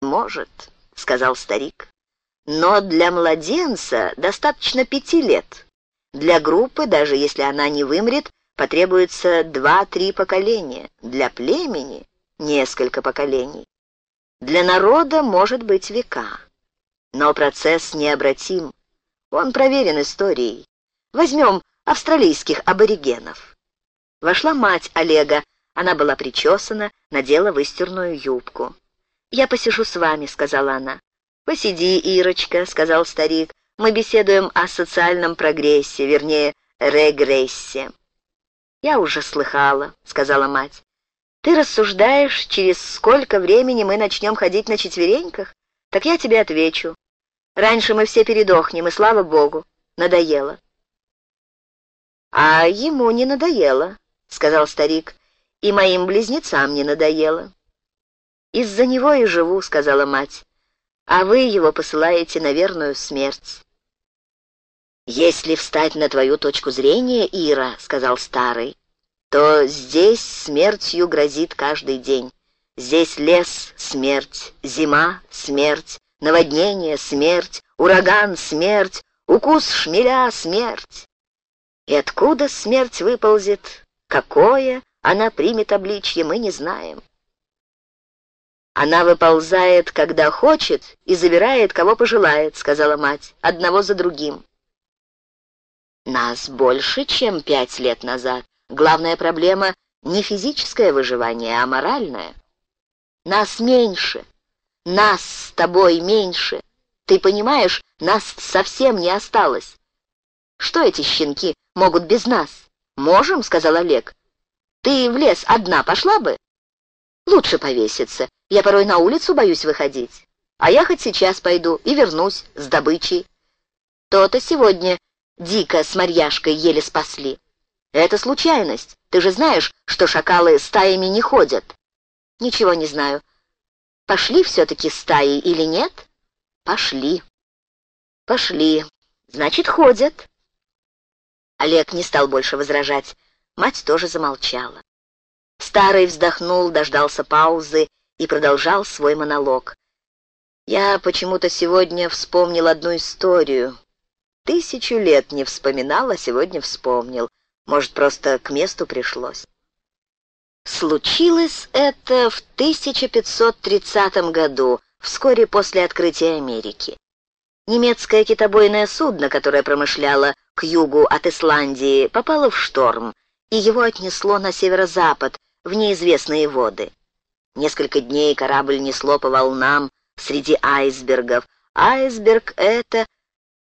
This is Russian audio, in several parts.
«Может», — сказал старик. «Но для младенца достаточно пяти лет. Для группы, даже если она не вымрет, потребуется два-три поколения. Для племени — несколько поколений. Для народа может быть века. Но процесс необратим. Он проверен историей. Возьмем австралийских аборигенов. Вошла мать Олега. Она была причесана, надела выстирную юбку. «Я посижу с вами», — сказала она. «Посиди, Ирочка», — сказал старик. «Мы беседуем о социальном прогрессе, вернее, регрессе». «Я уже слыхала», — сказала мать. «Ты рассуждаешь, через сколько времени мы начнем ходить на четвереньках? Так я тебе отвечу. Раньше мы все передохнем, и слава богу, надоело». «А ему не надоело», — сказал старик, — «и моим близнецам не надоело». «Из-за него и живу», — сказала мать, — «а вы его посылаете на верную смерть». «Если встать на твою точку зрения, Ира», — сказал старый, то здесь смертью грозит каждый день. Здесь лес — смерть, зима — смерть, наводнение — смерть, ураган — смерть, укус шмеля — смерть. И откуда смерть выползет, какое она примет обличье, мы не знаем. «Она выползает, когда хочет, и забирает, кого пожелает», — сказала мать, — «одного за другим». Нас больше, чем пять лет назад. Главная проблема не физическое выживание, а моральное. Нас меньше, нас с тобой меньше. Ты понимаешь, нас совсем не осталось. Что эти щенки могут без нас? Можем, сказал Олег. Ты в лес одна пошла бы? Лучше повеситься. Я порой на улицу боюсь выходить. А я хоть сейчас пойду и вернусь с добычей. То-то сегодня Дика с Марьяшкой еле спасли. Это случайность. Ты же знаешь, что шакалы стаями не ходят. Ничего не знаю. Пошли все-таки стаи или нет? Пошли. Пошли. Значит, ходят. Олег не стал больше возражать. Мать тоже замолчала. Старый вздохнул, дождался паузы и продолжал свой монолог. Я почему-то сегодня вспомнил одну историю. Тысячу лет не вспоминал, а сегодня вспомнил. Может, просто к месту пришлось. Случилось это в 1530 году, вскоре после открытия Америки. Немецкое китобойное судно, которое промышляло к югу от Исландии, попало в шторм, и его отнесло на северо-запад, в неизвестные воды. Несколько дней корабль несло по волнам среди айсбергов. Айсберг — это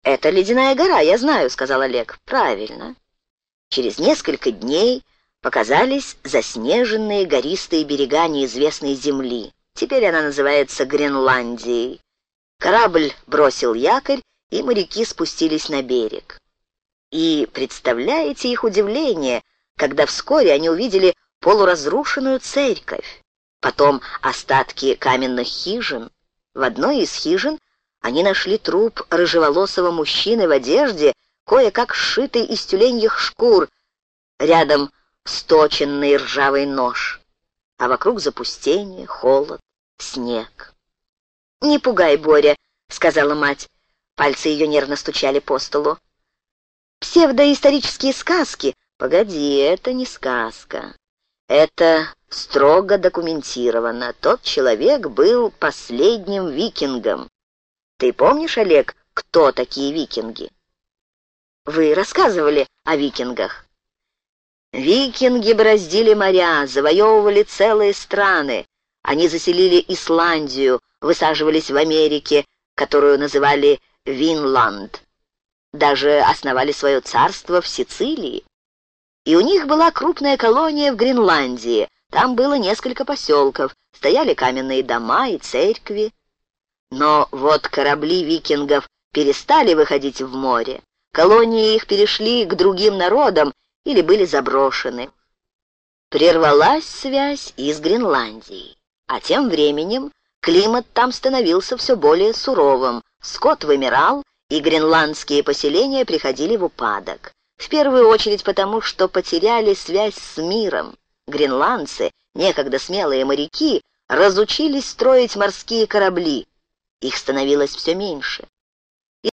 «Это ледяная гора, я знаю», — сказал Олег. «Правильно». Через несколько дней показались заснеженные гористые берега неизвестной земли. Теперь она называется Гренландией. Корабль бросил якорь, и моряки спустились на берег. И представляете их удивление, когда вскоре они увидели полуразрушенную церковь, потом остатки каменных хижин. В одной из хижин они нашли труп рыжеволосого мужчины в одежде, кое-как сшитый из тюленьих шкур, рядом сточенный ржавый нож, а вокруг запустение, холод, снег. «Не пугай, Боря», — сказала мать. Пальцы ее нервно стучали по столу. «Псевдоисторические сказки? Погоди, это не сказка. Это строго документировано. Тот человек был последним викингом. Ты помнишь, Олег, кто такие викинги? Вы рассказывали о викингах. Викинги бороздили моря, завоевывали целые страны. Они заселили Исландию, высаживались в Америке, которую называли Винланд. Даже основали свое царство в Сицилии. И у них была крупная колония в Гренландии. Там было несколько поселков, стояли каменные дома и церкви. Но вот корабли викингов перестали выходить в море, колонии их перешли к другим народам или были заброшены. Прервалась связь и с Гренландией, а тем временем климат там становился все более суровым, скот вымирал, и гренландские поселения приходили в упадок. В первую очередь потому, что потеряли связь с миром. Гренландцы, некогда смелые моряки, разучились строить морские корабли. Их становилось все меньше.